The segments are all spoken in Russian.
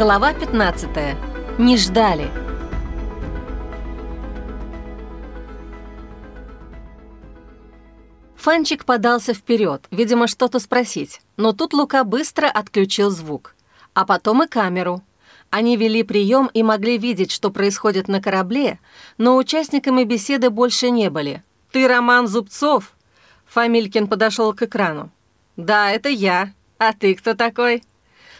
Глава 15. Не ждали. Фанчик подался вперед, видимо, что-то спросить, но тут Лука быстро отключил звук. А потом и камеру. Они вели прием и могли видеть, что происходит на корабле, но участниками беседы больше не были. «Ты Роман Зубцов?» Фамилькин подошел к экрану. «Да, это я. А ты кто такой?»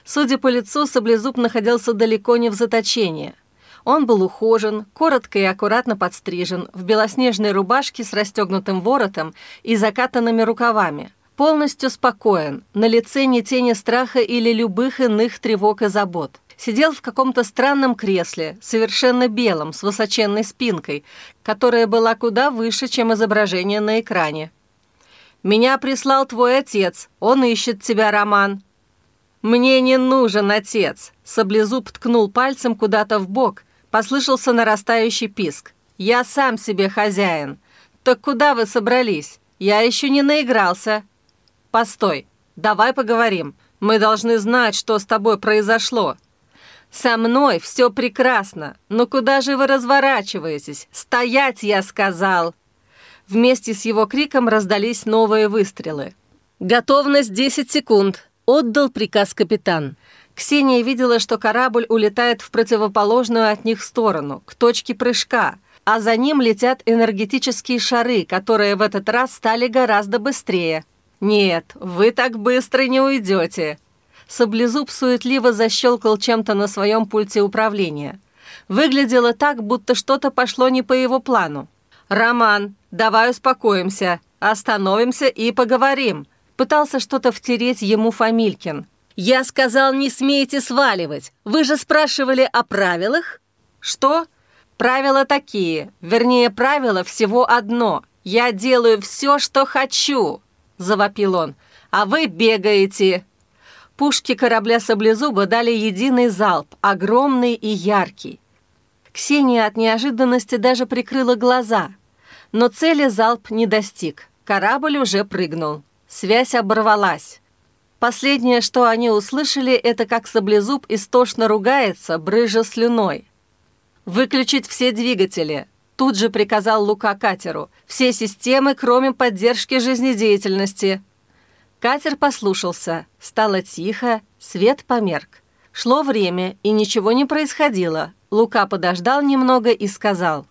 Судя по лицу, Саблезуб находился далеко не в заточении. Он был ухожен, коротко и аккуратно подстрижен, в белоснежной рубашке с расстегнутым воротом и закатанными рукавами. Полностью спокоен, на лице ни тени страха или любых иных тревог и забот. Сидел в каком-то странном кресле, совершенно белом, с высоченной спинкой, которая была куда выше, чем изображение на экране. «Меня прислал твой отец, он ищет тебя, Роман», «Мне не нужен отец!» Саблезуб ткнул пальцем куда-то в бок. Послышался нарастающий писк. «Я сам себе хозяин. Так куда вы собрались? Я еще не наигрался». «Постой, давай поговорим. Мы должны знать, что с тобой произошло». «Со мной все прекрасно. Но куда же вы разворачиваетесь? Стоять, я сказал!» Вместе с его криком раздались новые выстрелы. «Готовность 10 секунд. Отдал приказ капитан. Ксения видела, что корабль улетает в противоположную от них сторону, к точке прыжка, а за ним летят энергетические шары, которые в этот раз стали гораздо быстрее. «Нет, вы так быстро не уйдете!» Саблезуб суетливо защелкал чем-то на своем пульте управления. Выглядело так, будто что-то пошло не по его плану. «Роман, давай успокоимся, остановимся и поговорим», Пытался что-то втереть ему Фамилькин. «Я сказал, не смейте сваливать. Вы же спрашивали о правилах?» «Что?» «Правила такие. Вернее, правило всего одно. Я делаю все, что хочу», — завопил он. «А вы бегаете». Пушки корабля Саблезуба дали единый залп, огромный и яркий. Ксения от неожиданности даже прикрыла глаза. Но цели залп не достиг. Корабль уже прыгнул. Связь оборвалась. Последнее, что они услышали, это как саблезуб истошно ругается, брыжа слюной. «Выключить все двигатели», — тут же приказал Лука катеру. «Все системы, кроме поддержки жизнедеятельности». Катер послушался. Стало тихо, свет померк. Шло время, и ничего не происходило. Лука подождал немного и сказал.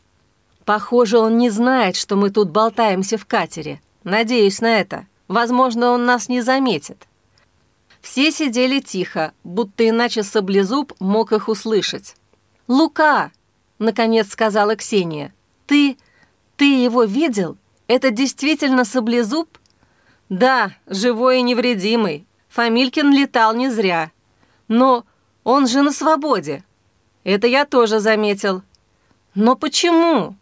«Похоже, он не знает, что мы тут болтаемся в катере. Надеюсь на это». Возможно, он нас не заметит. Все сидели тихо, будто иначе Саблезуб мог их услышать. «Лука!» — наконец сказала Ксения. «Ты... ты его видел? Это действительно Саблезуб?» «Да, живой и невредимый. Фамилькин летал не зря. Но он же на свободе. Это я тоже заметил. Но почему?»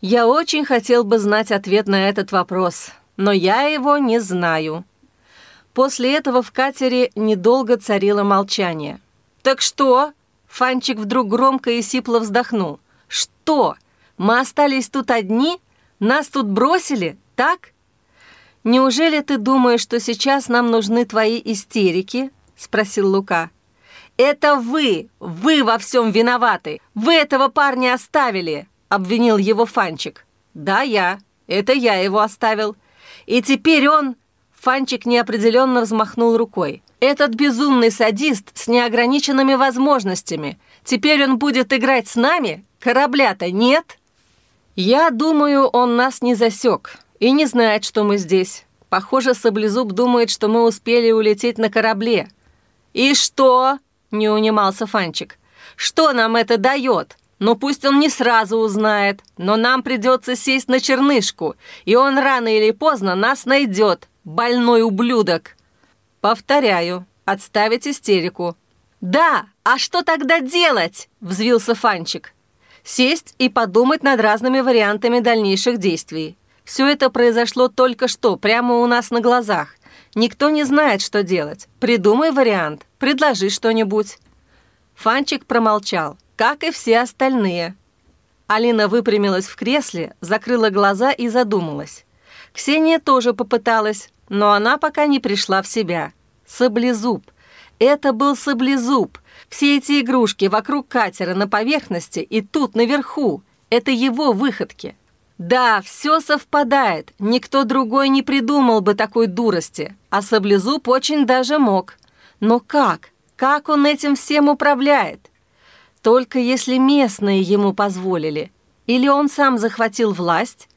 «Я очень хотел бы знать ответ на этот вопрос но я его не знаю». После этого в катере недолго царило молчание. «Так что?» Фанчик вдруг громко и сипло вздохнул. «Что? Мы остались тут одни? Нас тут бросили? Так?» «Неужели ты думаешь, что сейчас нам нужны твои истерики?» — спросил Лука. «Это вы! Вы во всем виноваты! Вы этого парня оставили!» — обвинил его Фанчик. «Да, я. Это я его оставил. И теперь он...» Фанчик неопределенно взмахнул рукой. «Этот безумный садист с неограниченными возможностями. Теперь он будет играть с нами? Корабля-то нет?» «Я думаю, он нас не засек и не знает, что мы здесь. Похоже, Саблезуб думает, что мы успели улететь на корабле». «И что?» — не унимался Фанчик. «Что нам это дает? Ну пусть он не сразу узнает, но нам придется сесть на чернышку, и он рано или поздно нас найдет, больной ублюдок. Повторяю, отставить истерику. «Да, а что тогда делать?» – взвился Фанчик. «Сесть и подумать над разными вариантами дальнейших действий. Все это произошло только что, прямо у нас на глазах. Никто не знает, что делать. Придумай вариант, предложи что-нибудь». Фанчик промолчал как и все остальные. Алина выпрямилась в кресле, закрыла глаза и задумалась. Ксения тоже попыталась, но она пока не пришла в себя. Саблезуб. Это был саблезуб. Все эти игрушки вокруг катера на поверхности и тут наверху. Это его выходки. Да, все совпадает. Никто другой не придумал бы такой дурости. А саблезуб очень даже мог. Но как? Как он этим всем управляет? Только если местные ему позволили. Или он сам захватил власть?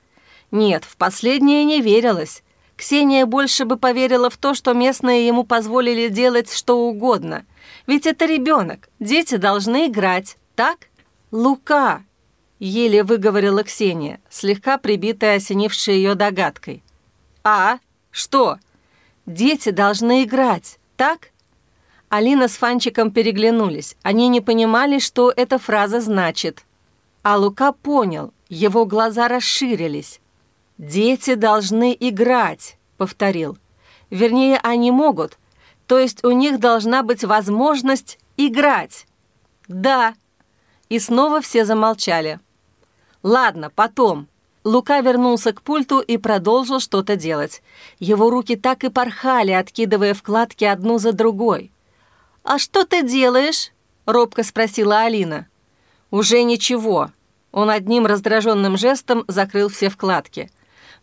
Нет, в последнее не верилось. Ксения больше бы поверила в то, что местные ему позволили делать что угодно. Ведь это ребенок, дети должны играть, так? Лука, еле выговорила Ксения, слегка прибитая осенившей ее догадкой. А? Что? Дети должны играть, так? Алина с Фанчиком переглянулись. Они не понимали, что эта фраза значит. А Лука понял, его глаза расширились. «Дети должны играть», — повторил. «Вернее, они могут. То есть у них должна быть возможность играть». «Да». И снова все замолчали. «Ладно, потом». Лука вернулся к пульту и продолжил что-то делать. Его руки так и порхали, откидывая вкладки одну за другой. «А что ты делаешь?» — робко спросила Алина. «Уже ничего». Он одним раздраженным жестом закрыл все вкладки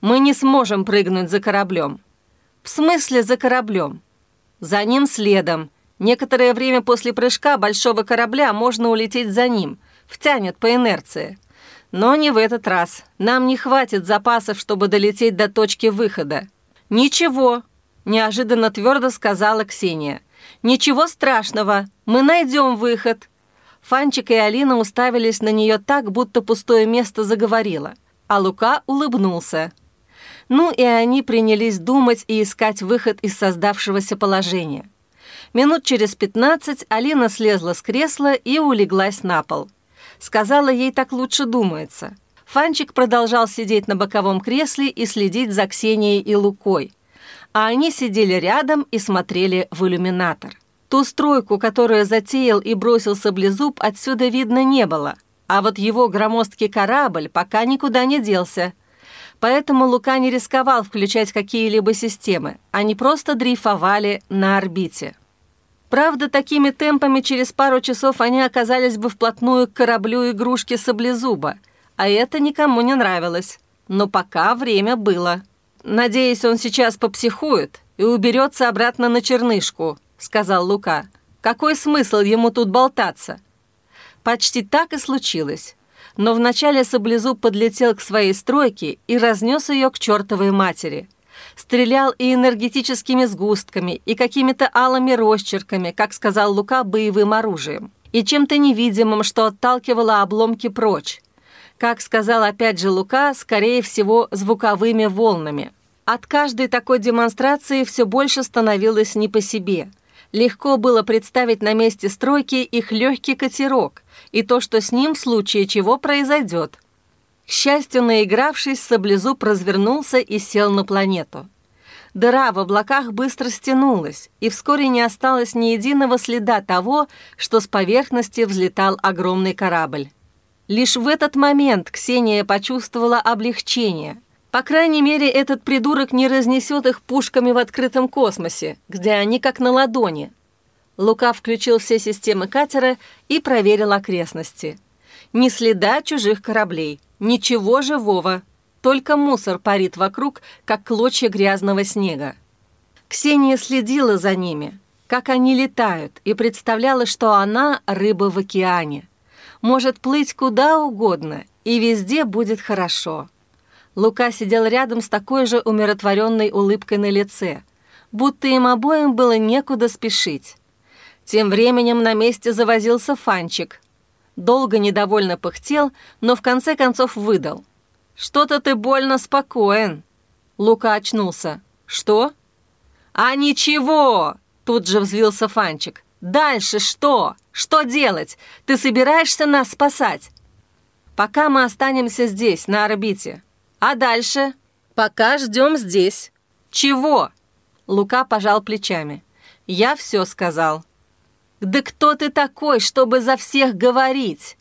мы не сможем прыгнуть за кораблем». «В смысле за кораблем?» «За ним следом. Некоторое время после прыжка большого корабля можно улететь за ним. Втянет по инерции. Но не в этот раз. Нам не хватит запасов, чтобы долететь до точки выхода». «Ничего», — неожиданно твердо сказала Ксения. «Ничего страшного. Мы найдем выход». Фанчик и Алина уставились на нее так, будто пустое место заговорило. А Лука улыбнулся. Ну и они принялись думать и искать выход из создавшегося положения. Минут через пятнадцать Алина слезла с кресла и улеглась на пол. Сказала, ей так лучше думается. Фанчик продолжал сидеть на боковом кресле и следить за Ксенией и Лукой. А они сидели рядом и смотрели в иллюминатор. Ту стройку, которую затеял и бросил саблезуб, отсюда видно не было. А вот его громоздкий корабль пока никуда не делся – Поэтому Лука не рисковал включать какие-либо системы, они просто дрейфовали на орбите. Правда, такими темпами через пару часов они оказались бы вплотную к кораблю игрушки Саблезуба, а это никому не нравилось. Но пока время было. «Надеюсь, он сейчас попсихует и уберется обратно на чернышку», — сказал Лука. «Какой смысл ему тут болтаться?» Почти так и случилось но вначале Саблезуб подлетел к своей стройке и разнес ее к чертовой матери. Стрелял и энергетическими сгустками, и какими-то алыми росчерками, как сказал Лука, боевым оружием, и чем-то невидимым, что отталкивало обломки прочь. Как сказал опять же Лука, скорее всего, звуковыми волнами. От каждой такой демонстрации все больше становилось не по себе. Легко было представить на месте стройки их легкий катерок, и то, что с ним в случае чего произойдет. К счастью, наигравшись, Саблезуб развернулся и сел на планету. Дыра в облаках быстро стянулась, и вскоре не осталось ни единого следа того, что с поверхности взлетал огромный корабль. Лишь в этот момент Ксения почувствовала облегчение. По крайней мере, этот придурок не разнесет их пушками в открытом космосе, где они как на ладони – Лука включил все системы катера и проверил окрестности. Ни следа чужих кораблей, ничего живого, только мусор парит вокруг, как клочья грязного снега. Ксения следила за ними, как они летают, и представляла, что она рыба в океане. Может плыть куда угодно, и везде будет хорошо. Лука сидел рядом с такой же умиротворенной улыбкой на лице, будто им обоим было некуда спешить. Тем временем на месте завозился Фанчик. Долго недовольно пыхтел, но в конце концов выдал. «Что-то ты больно спокоен». Лука очнулся. «Что?» «А ничего!» Тут же взвился Фанчик. «Дальше что? Что делать? Ты собираешься нас спасать?» «Пока мы останемся здесь, на орбите. А дальше?» «Пока ждем здесь». «Чего?» Лука пожал плечами. «Я все сказал». «Да кто ты такой, чтобы за всех говорить?»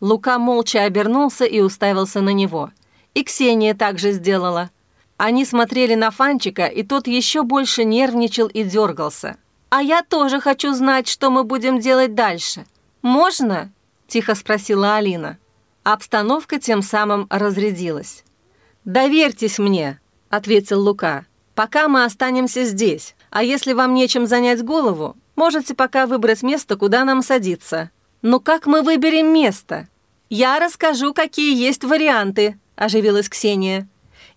Лука молча обернулся и уставился на него. И Ксения также сделала. Они смотрели на Фанчика, и тот еще больше нервничал и дергался. «А я тоже хочу знать, что мы будем делать дальше. Можно?» – тихо спросила Алина. Обстановка тем самым разрядилась. «Доверьтесь мне», – ответил Лука. «Пока мы останемся здесь, а если вам нечем занять голову, можете пока выбрать место, куда нам садиться». «Но как мы выберем место?» «Я расскажу, какие есть варианты», – оживилась Ксения.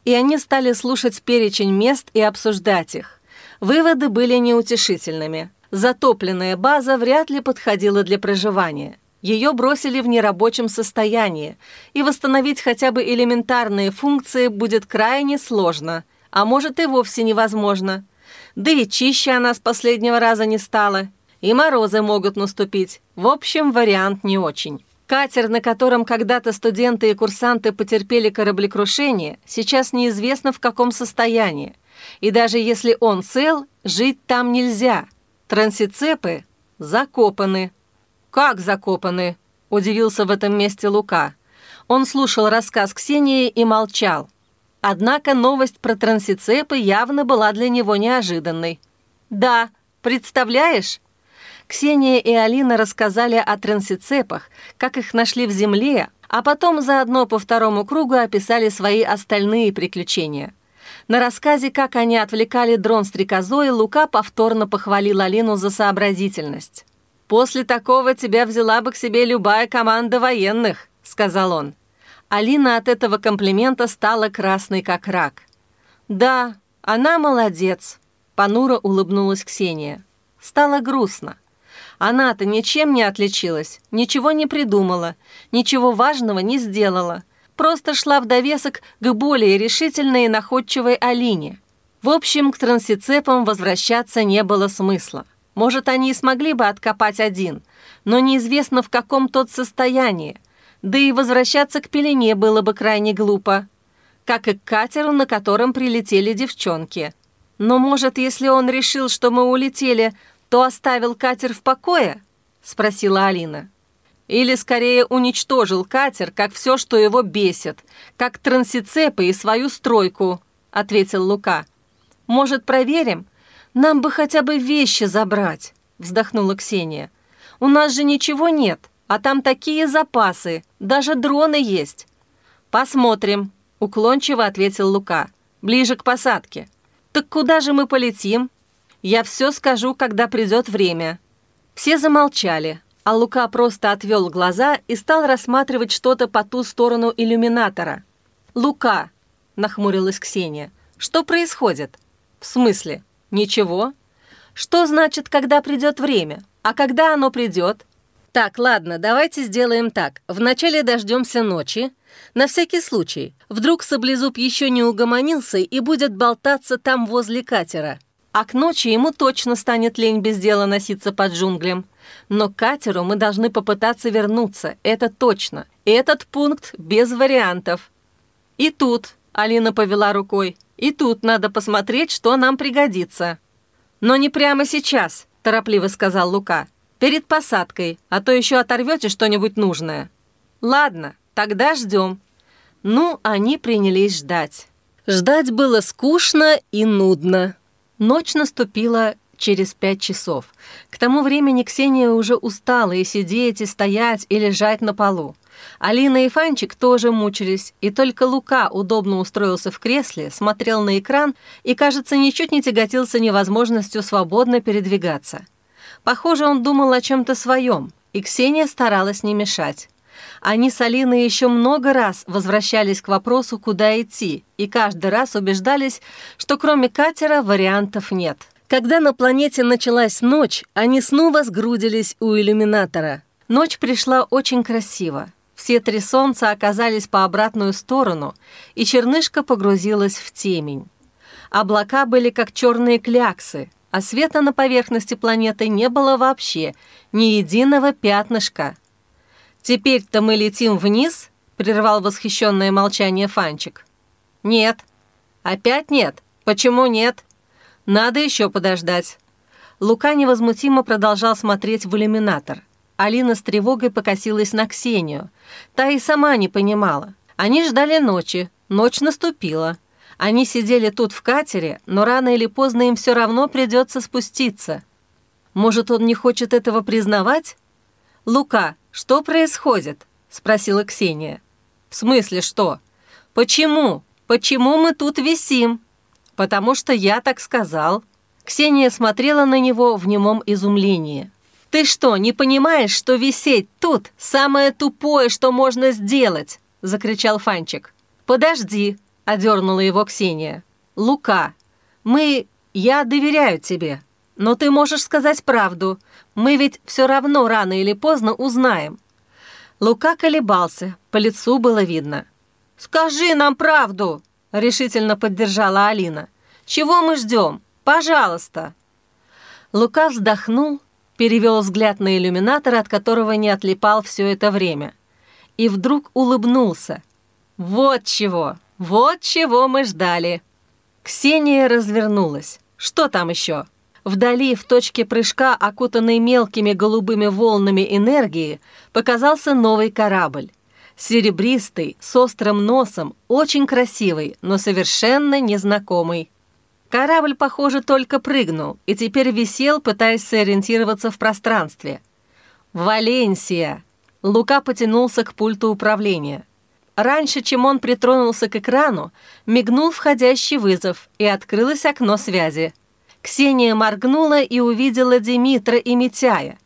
И они стали слушать перечень мест и обсуждать их. Выводы были неутешительными. Затопленная база вряд ли подходила для проживания. Ее бросили в нерабочем состоянии, и восстановить хотя бы элементарные функции будет крайне сложно, а может и вовсе невозможно. Да и чище она с последнего раза не стала, и морозы могут наступить. В общем, вариант не очень. Катер, на котором когда-то студенты и курсанты потерпели кораблекрушение, сейчас неизвестно в каком состоянии. И даже если он цел, жить там нельзя. Трансицепы закопаны. «Как закопаны?» – удивился в этом месте Лука. Он слушал рассказ Ксении и молчал. Однако новость про трансицепы явно была для него неожиданной. «Да, представляешь?» Ксения и Алина рассказали о трансицепах, как их нашли в земле, а потом заодно по второму кругу описали свои остальные приключения – на рассказе, как они отвлекали дрон стрекозой, Лука повторно похвалил Алину за сообразительность. «После такого тебя взяла бы к себе любая команда военных», — сказал он. Алина от этого комплимента стала красной, как рак. «Да, она молодец», — понуро улыбнулась Ксения. Стало грустно. Она-то ничем не отличилась, ничего не придумала, ничего важного не сделала — просто шла в довесок к более решительной и находчивой Алине. В общем, к трансицепам возвращаться не было смысла. Может, они и смогли бы откопать один, но неизвестно в каком тот состоянии. Да и возвращаться к пелене было бы крайне глупо. Как и к катеру, на котором прилетели девчонки. Но, может, если он решил, что мы улетели, то оставил катер в покое? Спросила Алина. Или, скорее, уничтожил катер, как все, что его бесит, как трансицепы и свою стройку», — ответил Лука. «Может, проверим? Нам бы хотя бы вещи забрать», — вздохнула Ксения. «У нас же ничего нет, а там такие запасы, даже дроны есть». «Посмотрим», — уклончиво ответил Лука. «Ближе к посадке». «Так куда же мы полетим?» «Я все скажу, когда придет время». Все замолчали, а Лука просто отвел глаза и стал рассматривать что-то по ту сторону иллюминатора. «Лука!» – нахмурилась Ксения. «Что происходит?» «В смысле? Ничего?» «Что значит, когда придет время? А когда оно придет?» «Так, ладно, давайте сделаем так. Вначале дождемся ночи. На всякий случай. Вдруг Саблезуб еще не угомонился и будет болтаться там возле катера. А к ночи ему точно станет лень без дела носиться под джунглям. Но к катеру мы должны попытаться вернуться, это точно. Этот пункт без вариантов. И тут, Алина повела рукой, и тут надо посмотреть, что нам пригодится. Но не прямо сейчас, торопливо сказал Лука. Перед посадкой, а то еще оторвете что-нибудь нужное. Ладно, тогда ждем. Ну, они принялись ждать. Ждать было скучно и нудно. Ночь наступила через пять часов. К тому времени Ксения уже устала и сидеть, и стоять, и лежать на полу. Алина и Фанчик тоже мучились, и только Лука удобно устроился в кресле, смотрел на экран и, кажется, ничуть не тяготился невозможностью свободно передвигаться. Похоже, он думал о чем-то своем, и Ксения старалась не мешать. Они с Алиной еще много раз возвращались к вопросу, куда идти, и каждый раз убеждались, что кроме катера вариантов нет. Когда на планете началась ночь, они снова сгрудились у иллюминатора. Ночь пришла очень красиво. Все три солнца оказались по обратную сторону, и чернышка погрузилась в темень. Облака были как черные кляксы, а света на поверхности планеты не было вообще, ни единого пятнышка. «Теперь-то мы летим вниз?» — прервал восхищенное молчание Фанчик. «Нет». «Опять нет? Почему нет?» Надо еще подождать». Лука невозмутимо продолжал смотреть в иллюминатор. Алина с тревогой покосилась на Ксению. Та и сама не понимала. Они ждали ночи. Ночь наступила. Они сидели тут в катере, но рано или поздно им все равно придется спуститься. Может, он не хочет этого признавать? «Лука, что происходит?» — спросила Ксения. «В смысле что? Почему? Почему мы тут висим?» «Потому что я так сказал». Ксения смотрела на него в немом изумлении. «Ты что, не понимаешь, что висеть тут – самое тупое, что можно сделать?» – закричал Фанчик. «Подожди», – одернула его Ксения. «Лука, мы... Я доверяю тебе. Но ты можешь сказать правду. Мы ведь все равно рано или поздно узнаем». Лука колебался, по лицу было видно. «Скажи нам правду!» – решительно поддержала Алина. «Чего мы ждем? Пожалуйста!» Лука вздохнул, перевел взгляд на иллюминатор, от которого не отлипал все это время. И вдруг улыбнулся. «Вот чего! Вот чего мы ждали!» Ксения развернулась. «Что там еще?» Вдали, в точке прыжка, окутанной мелкими голубыми волнами энергии, показался новый корабль. Серебристый, с острым носом, очень красивый, но совершенно незнакомый. Корабль, похоже, только прыгнул и теперь висел, пытаясь сориентироваться в пространстве. «Валенсия!» Лука потянулся к пульту управления. Раньше, чем он притронулся к экрану, мигнул входящий вызов, и открылось окно связи. Ксения моргнула и увидела Димитра и Митяя.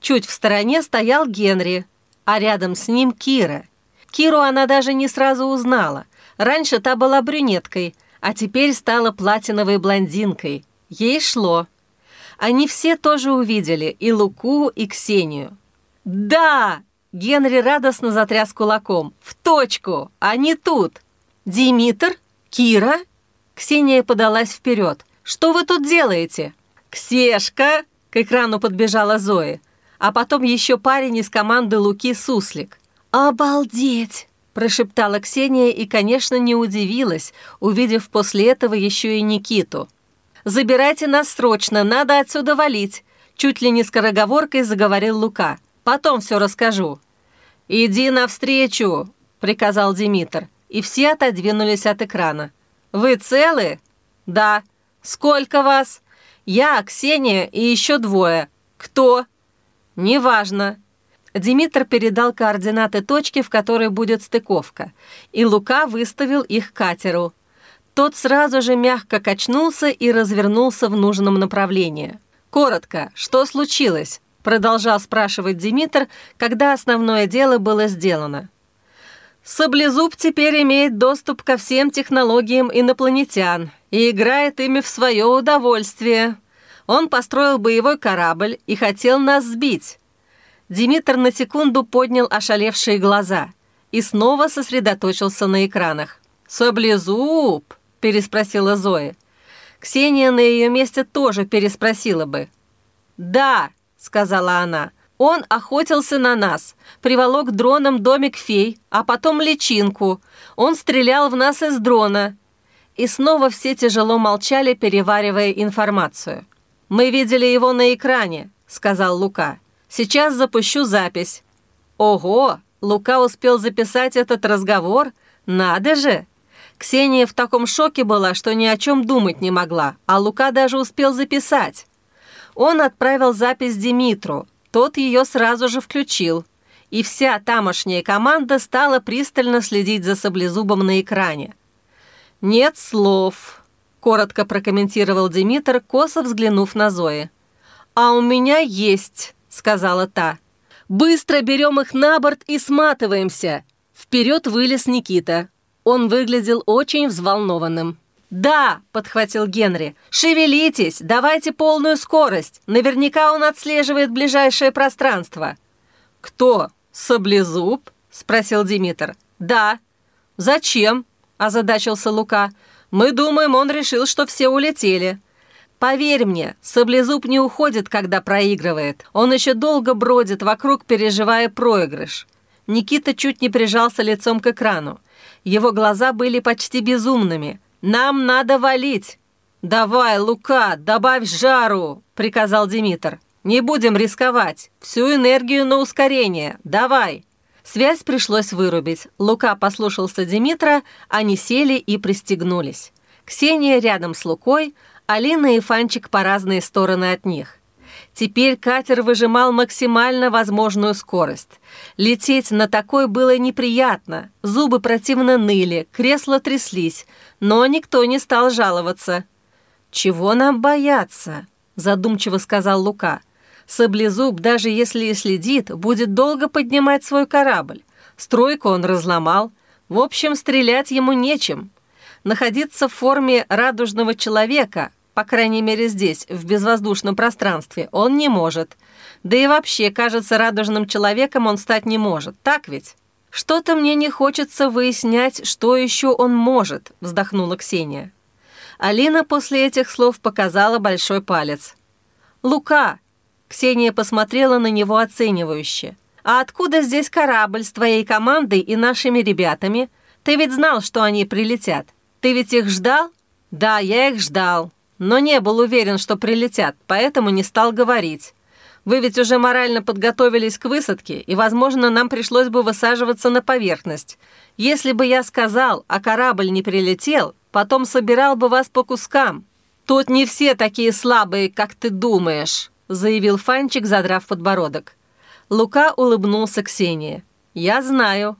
Чуть в стороне стоял Генри, а рядом с ним Кира. Киру она даже не сразу узнала. Раньше та была брюнеткой, а теперь стала платиновой блондинкой. Ей шло. Они все тоже увидели, и Луку, и Ксению. «Да!» — Генри радостно затряс кулаком. «В точку! Они тут!» «Димитр? Кира?» Ксения подалась вперед. «Что вы тут делаете?» «Ксешка!» — к экрану подбежала Зоя. А потом еще парень из команды Луки Суслик. «Обалдеть!» прошептала Ксения и, конечно, не удивилась, увидев после этого еще и Никиту. «Забирайте нас срочно, надо отсюда валить!» Чуть ли не скороговоркой заговорил Лука. «Потом все расскажу». «Иди навстречу!» — приказал Димитр, и все отодвинулись от экрана. «Вы целы?» «Да». «Сколько вас?» «Я, Ксения и еще двое». «Кто?» «Неважно. Димитр передал координаты точки, в которой будет стыковка, и Лука выставил их катеру. Тот сразу же мягко качнулся и развернулся в нужном направлении. «Коротко, что случилось?» – продолжал спрашивать Димитр, когда основное дело было сделано. Саблезуб теперь имеет доступ ко всем технологиям инопланетян и играет ими в свое удовольствие. Он построил боевой корабль и хотел нас сбить. Димитр на секунду поднял ошалевшие глаза и снова сосредоточился на экранах. «Саблезуб?» – переспросила Зоя. Ксения на ее месте тоже переспросила бы. «Да», – сказала она, – «он охотился на нас, приволок дроном домик фей, а потом личинку. Он стрелял в нас из дрона». И снова все тяжело молчали, переваривая информацию. «Мы видели его на экране», – сказал Лука. Сейчас запущу запись». «Ого! Лука успел записать этот разговор? Надо же!» Ксения в таком шоке была, что ни о чем думать не могла, а Лука даже успел записать. Он отправил запись Димитру, тот ее сразу же включил. И вся тамошняя команда стала пристально следить за саблезубом на экране. «Нет слов», — коротко прокомментировал Димитр, косо взглянув на Зои. «А у меня есть», сказала та. «Быстро берем их на борт и сматываемся!» Вперед вылез Никита. Он выглядел очень взволнованным. «Да!» – подхватил Генри. «Шевелитесь! Давайте полную скорость! Наверняка он отслеживает ближайшее пространство!» «Кто? Саблезуб?» – спросил Димитр. «Да». «Зачем?» – озадачился Лука. «Мы думаем, он решил, что все улетели». Поверь мне, Саблезуб не уходит, когда проигрывает. Он еще долго бродит вокруг, переживая проигрыш. Никита чуть не прижался лицом к экрану. Его глаза были почти безумными. «Нам надо валить!» «Давай, Лука, добавь жару!» — приказал Димитр. «Не будем рисковать. Всю энергию на ускорение. Давай!» Связь пришлось вырубить. Лука послушался Димитра, они сели и пристегнулись. Ксения рядом с Лукой, Алина и Фанчик по разные стороны от них. Теперь катер выжимал максимально возможную скорость. Лететь на такой было неприятно, зубы противно ныли, кресла тряслись, но никто не стал жаловаться. «Чего нам бояться?» – задумчиво сказал Лука. «Саблезуб, даже если и следит, будет долго поднимать свой корабль. Стройку он разломал. В общем, стрелять ему нечем. Находиться в форме радужного человека, по крайней мере здесь, в безвоздушном пространстве, он не может. Да и вообще, кажется, радужным человеком он стать не может, так ведь? Что-то мне не хочется выяснять, что еще он может, вздохнула Ксения. Алина после этих слов показала большой палец. «Лука!» Ксения посмотрела на него оценивающе. «А откуда здесь корабль с твоей командой и нашими ребятами? Ты ведь знал, что они прилетят. Ты ведь их ждал?» «Да, я их ждал но не был уверен, что прилетят, поэтому не стал говорить. Вы ведь уже морально подготовились к высадке, и, возможно, нам пришлось бы высаживаться на поверхность. Если бы я сказал, а корабль не прилетел, потом собирал бы вас по кускам. Тут не все такие слабые, как ты думаешь», заявил Фанчик, задрав подбородок. Лука улыбнулся Ксении. «Я знаю».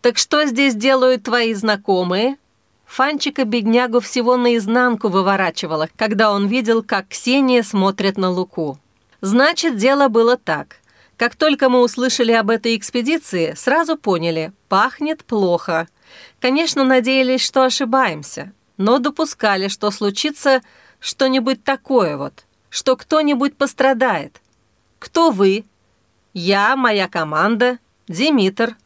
«Так что здесь делают твои знакомые?» Фанчика-беднягу всего наизнанку выворачивало, когда он видел, как Ксения смотрит на Луку. Значит, дело было так. Как только мы услышали об этой экспедиции, сразу поняли – пахнет плохо. Конечно, надеялись, что ошибаемся, но допускали, что случится что-нибудь такое вот, что кто-нибудь пострадает. Кто вы? Я, моя команда, Димитр –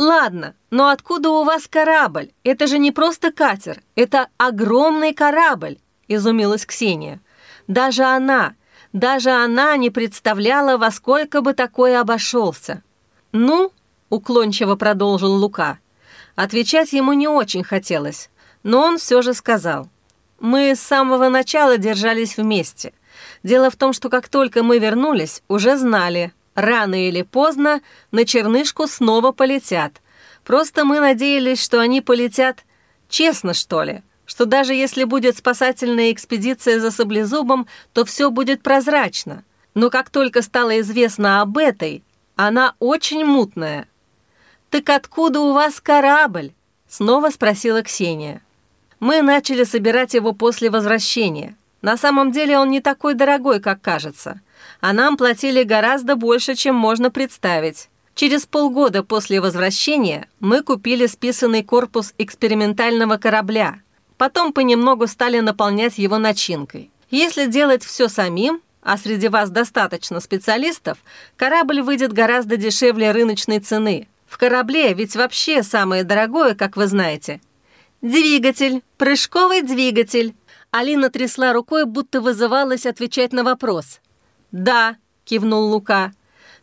«Ладно, но откуда у вас корабль? Это же не просто катер, это огромный корабль», – изумилась Ксения. Даже она, даже она не представляла, во сколько бы такое обошелся. «Ну», – уклончиво продолжил Лука. Отвечать ему не очень хотелось, но он все же сказал. «Мы с самого начала держались вместе. Дело в том, что как только мы вернулись, уже знали, Рано или поздно на чернышку снова полетят. Просто мы надеялись, что они полетят честно, что ли, что даже если будет спасательная экспедиция за Саблезубом, то все будет прозрачно. Но как только стало известно об этой, она очень мутная. «Так откуда у вас корабль?» — снова спросила Ксения. «Мы начали собирать его после возвращения. На самом деле он не такой дорогой, как кажется а нам платили гораздо больше, чем можно представить. Через полгода после возвращения мы купили списанный корпус экспериментального корабля. Потом понемногу стали наполнять его начинкой. Если делать все самим, а среди вас достаточно специалистов, корабль выйдет гораздо дешевле рыночной цены. В корабле ведь вообще самое дорогое, как вы знаете. Двигатель, прыжковый двигатель. Алина трясла рукой, будто вызывалась отвечать на вопрос. «Да», — кивнул Лука.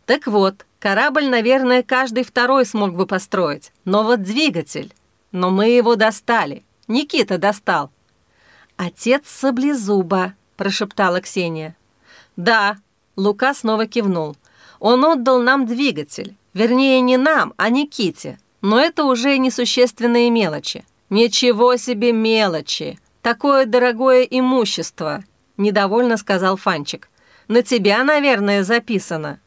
«Так вот, корабль, наверное, каждый второй смог бы построить, но вот двигатель. Но мы его достали. Никита достал». «Отец Саблезуба», — прошептала Ксения. «Да», — Лука снова кивнул. «Он отдал нам двигатель. Вернее, не нам, а Никите. Но это уже несущественные мелочи». «Ничего себе мелочи! Такое дорогое имущество!» — недовольно сказал Фанчик. На тебя, наверное, записано».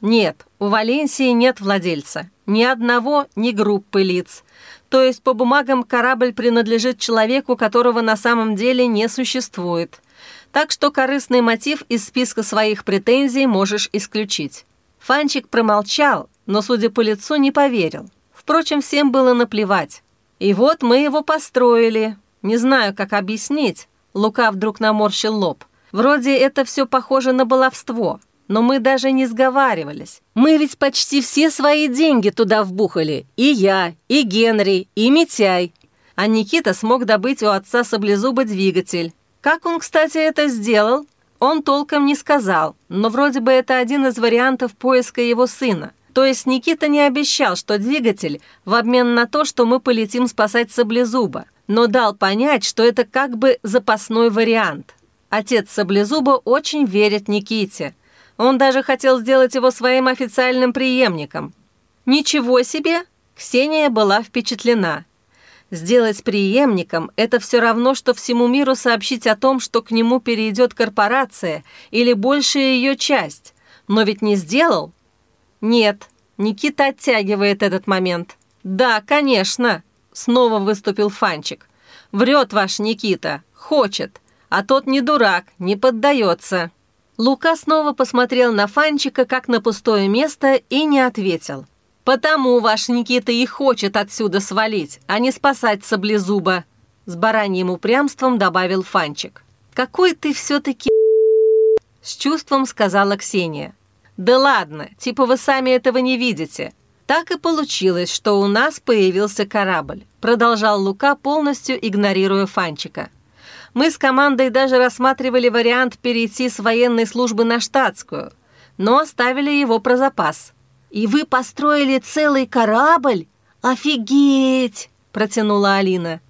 «Нет, у Валенсии нет владельца. Ни одного, ни группы лиц. То есть по бумагам корабль принадлежит человеку, которого на самом деле не существует. Так что корыстный мотив из списка своих претензий можешь исключить». Фанчик промолчал, но, судя по лицу, не поверил. Впрочем, всем было наплевать. И вот мы его построили. Не знаю, как объяснить. Лука вдруг наморщил лоб. Вроде это все похоже на баловство, но мы даже не сговаривались. Мы ведь почти все свои деньги туда вбухали. И я, и Генри, и Митяй. А Никита смог добыть у отца саблезуба двигатель. Как он, кстати, это сделал? Он толком не сказал, но вроде бы это один из вариантов поиска его сына. То есть Никита не обещал, что двигатель в обмен на то, что мы полетим спасать саблезуба, но дал понять, что это как бы запасной вариант. Отец Саблезуба очень верит Никите. Он даже хотел сделать его своим официальным преемником. Ничего себе! Ксения была впечатлена. Сделать преемником – это все равно, что всему миру сообщить о том, что к нему перейдет корпорация или большая ее часть. Но ведь не сделал? Нет, Никита оттягивает этот момент. Да, конечно, снова выступил Фанчик. Врет ваш Никита, хочет, а тот не дурак, не поддается. Лука снова посмотрел на Фанчика, как на пустое место, и не ответил. «Потому ваш Никита и хочет отсюда свалить, а не спасать саблезуба», с бараньим упрямством добавил Фанчик. «Какой ты все-таки...» с чувством сказала Ксения. «Да ладно, типа вы сами этого не видите. Так и получилось, что у нас появился корабль», продолжал Лука, полностью игнорируя Фанчика. «Мы с командой даже рассматривали вариант перейти с военной службы на штатскую, но оставили его про запас». «И вы построили целый корабль? Офигеть!» – протянула Алина.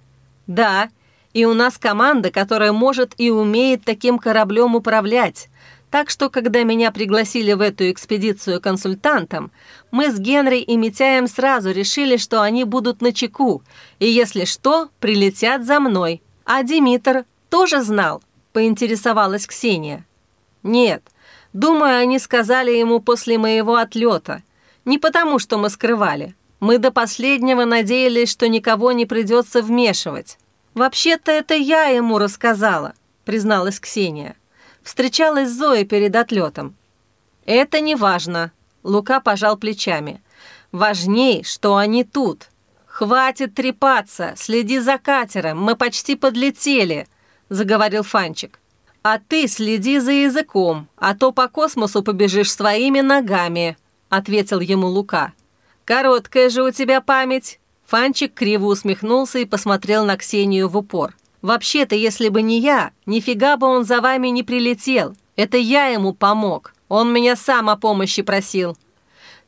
«Да, и у нас команда, которая может и умеет таким кораблем управлять. Так что, когда меня пригласили в эту экспедицию консультантом, мы с Генри и Митяем сразу решили, что они будут на чеку, и если что, прилетят за мной. А Димитр тоже знал?» – поинтересовалась Ксения. «Нет, думаю, они сказали ему после моего отлета. Не потому, что мы скрывали. Мы до последнего надеялись, что никого не придется вмешивать. Вообще-то это я ему рассказала, призналась Ксения. Встречалась с Зоей перед отлетом. Это не важно. Лука пожал плечами. Важней, что они тут. Хватит трепаться, следи за катером, мы почти подлетели, заговорил Фанчик. А ты следи за языком, а то по космосу побежишь своими ногами. — ответил ему Лука. «Короткая же у тебя память!» Фанчик криво усмехнулся и посмотрел на Ксению в упор. «Вообще-то, если бы не я, нифига бы он за вами не прилетел. Это я ему помог. Он меня сам о помощи просил».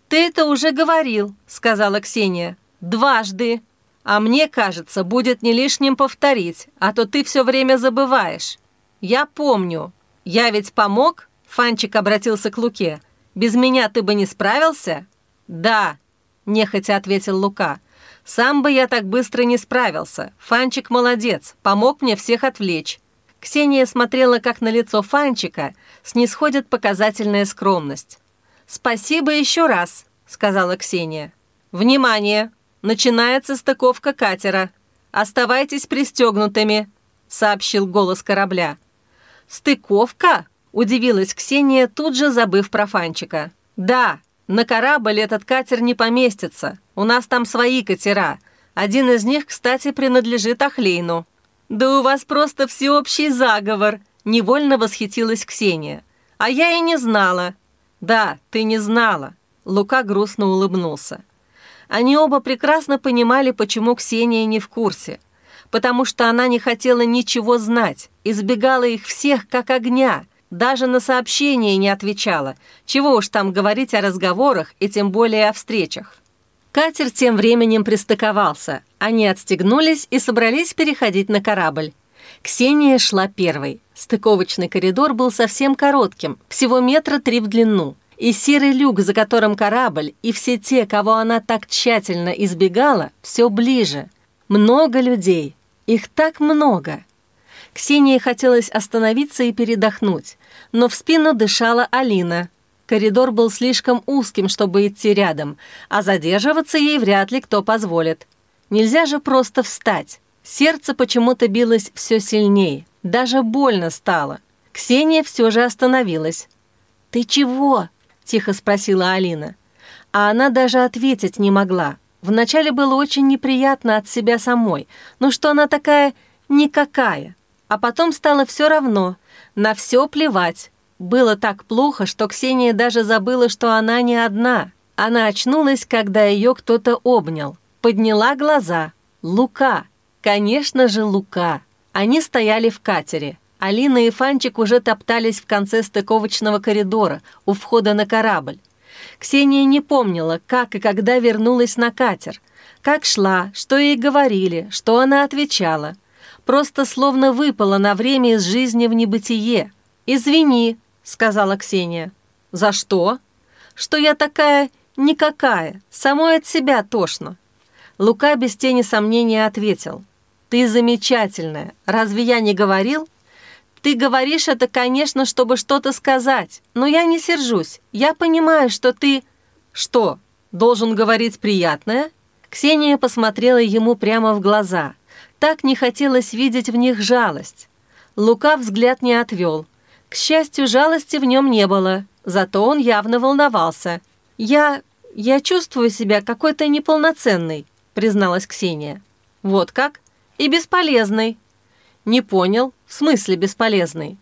«Ты это уже говорил», — сказала Ксения. «Дважды. А мне кажется, будет не лишним повторить, а то ты все время забываешь. Я помню. Я ведь помог?» Фанчик обратился к Луке. Без меня ты бы не справился?» «Да», — нехотя ответил Лука. «Сам бы я так быстро не справился. Фанчик молодец, помог мне всех отвлечь». Ксения смотрела, как на лицо Фанчика снисходит показательная скромность. «Спасибо еще раз», — сказала Ксения. «Внимание! Начинается стыковка катера. Оставайтесь пристегнутыми», — сообщил голос корабля. «Стыковка?» Удивилась Ксения, тут же забыв про Фанчика. «Да, на корабль этот катер не поместится. У нас там свои катера. Один из них, кстати, принадлежит Ахлейну». «Да у вас просто всеобщий заговор!» – невольно восхитилась Ксения. «А я и не знала». «Да, ты не знала», – Лука грустно улыбнулся. Они оба прекрасно понимали, почему Ксения не в курсе. Потому что она не хотела ничего знать, избегала их всех как огня – даже на сообщения не отвечала. Чего уж там говорить о разговорах и тем более о встречах. Катер тем временем пристыковался. Они отстегнулись и собрались переходить на корабль. Ксения шла первой. Стыковочный коридор был совсем коротким, всего метра три в длину. И серый люк, за которым корабль, и все те, кого она так тщательно избегала, все ближе. Много людей. Их так много. Ксении хотелось остановиться и передохнуть, но в спину дышала Алина. Коридор был слишком узким, чтобы идти рядом, а задерживаться ей вряд ли кто позволит. Нельзя же просто встать. Сердце почему-то билось все сильнее, даже больно стало. Ксения все же остановилась. «Ты чего?» – тихо спросила Алина. А она даже ответить не могла. Вначале было очень неприятно от себя самой, ну что она такая никакая – а потом стало все равно, на все плевать. Было так плохо, что Ксения даже забыла, что она не одна. Она очнулась, когда ее кто-то обнял. Подняла глаза. Лука. Конечно же, Лука. Они стояли в катере. Алина и Фанчик уже топтались в конце стыковочного коридора, у входа на корабль. Ксения не помнила, как и когда вернулась на катер, как шла, что ей говорили, что она отвечала просто словно выпала на время из жизни в небытие. «Извини», — сказала Ксения. «За что?» «Что я такая никакая, самой от себя тошно». Лука без тени сомнения ответил. «Ты замечательная. Разве я не говорил?» «Ты говоришь это, конечно, чтобы что-то сказать, но я не сержусь. Я понимаю, что ты...» «Что, должен говорить приятное?» Ксения посмотрела ему прямо в глаза. Так не хотелось видеть в них жалость. Лука взгляд не отвел. К счастью, жалости в нем не было, зато он явно волновался. «Я... я чувствую себя какой-то неполноценной», призналась Ксения. «Вот как? И бесполезной». «Не понял. В смысле бесполезной?»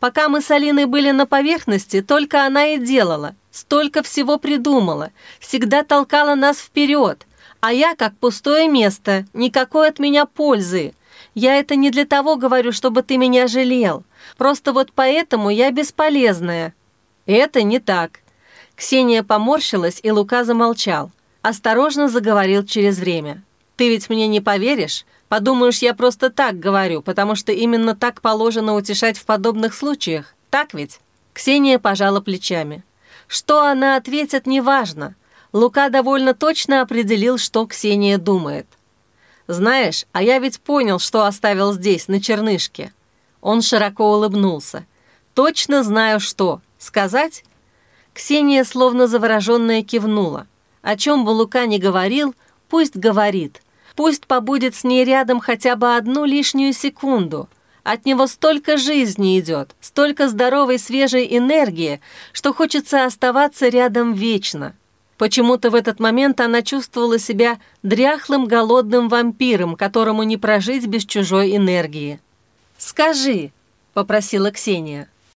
«Пока мы с Алиной были на поверхности, только она и делала. Столько всего придумала. Всегда толкала нас вперед. А я как пустое место, никакой от меня пользы. Я это не для того говорю, чтобы ты меня жалел. Просто вот поэтому я бесполезная». «Это не так». Ксения поморщилась, и Лука замолчал. Осторожно заговорил через время. «Ты ведь мне не поверишь? Подумаешь, я просто так говорю, потому что именно так положено утешать в подобных случаях. Так ведь?» Ксения пожала плечами. Что она ответит, неважно. Лука довольно точно определил, что Ксения думает. «Знаешь, а я ведь понял, что оставил здесь, на чернышке». Он широко улыбнулся. «Точно знаю, что. Сказать?» Ксения, словно завороженная, кивнула. О чем бы Лука не говорил, пусть говорит. Пусть побудет с ней рядом хотя бы одну лишнюю секунду. От него столько жизни идет, столько здоровой свежей энергии, что хочется оставаться рядом вечно. Почему-то в этот момент она чувствовала себя дряхлым голодным вампиром, которому не прожить без чужой энергии. «Скажи», — попросила Ксения.